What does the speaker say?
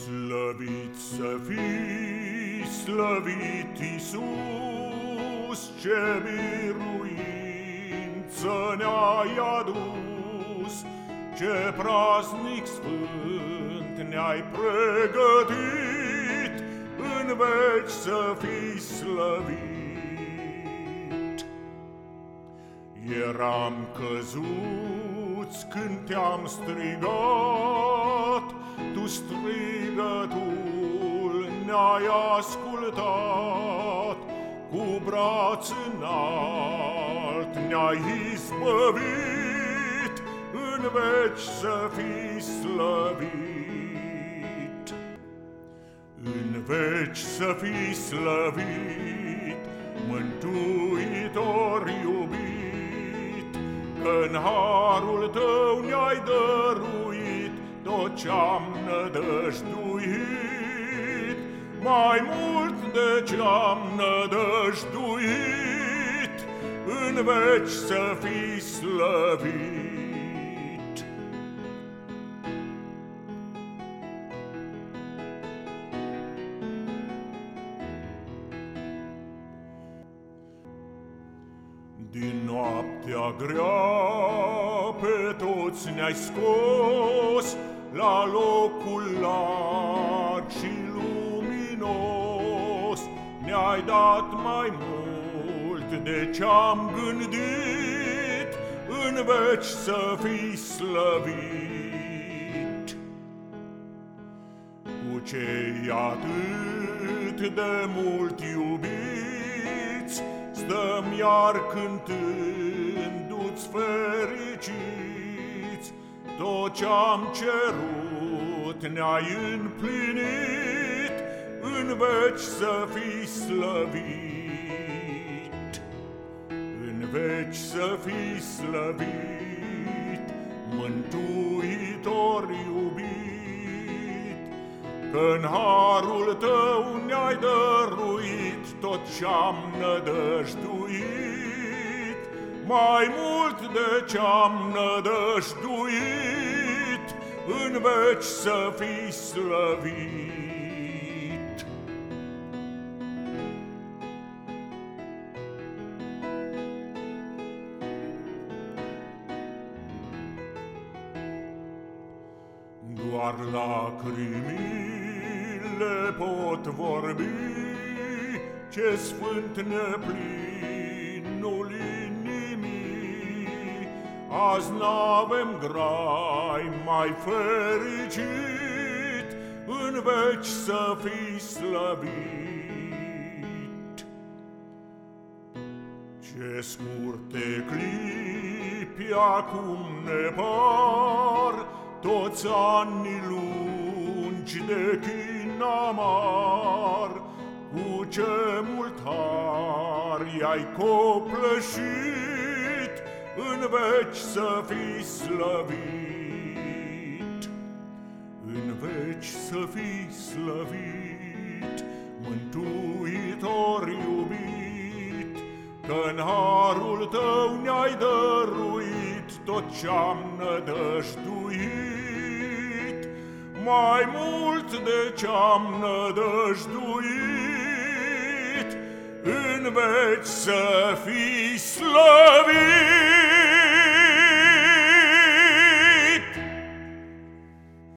Slăvit să fii, slăvit Iisus, ce biruință ne-ai adus, ce praznic sfânt ne-ai pregătit, în veci să fii slăvit. Eram căzuți când te-am strigat, tu strigătul ne-ai ascultat, Cu braț înalt ne-ai izbăvit, În veci să fii slăvit. În veci să fii slăvit, Mântuitor iubit, Că-n harul tău ne-ai dăruit tot ce-am nădăjduit, mai mult de ce-am nădăjduit, în veci să fii slăvit. Din noaptea grea pe toți ne-ai scos, la locul larg și luminos Ne-ai dat mai mult de ce-am gândit În veci să fii slăvit. Cu cei atât de mult iubiți Stăm iar cântându-ți fericit tot ce-am cerut ne-ai împlinit, În veci să fii slăvit. În veci să fii slăvit, Mântuitor iubit, Că-n harul tău ne-ai dăruit Tot ce-am nădăjduit, mai mult de ce-am nădăjduit, în veci să fii slăvit. Doar lacrimile pot vorbi, ce sfânt neplinul Azi n-avem grai mai fericit, În veci să fii slăvit. Ce scurte clipi acum ne par, Toți anii lungi de chin amar, Cu ce mult har i-ai copleșit, în veci să fii slăvit. În veci să fii slăvit, Mântuitor iubit, Că-n harul tău ne-ai dăruit Tot ce-am nădăjduit, Mai mult de ce-am nădăjduit, În veci să fii slăvit.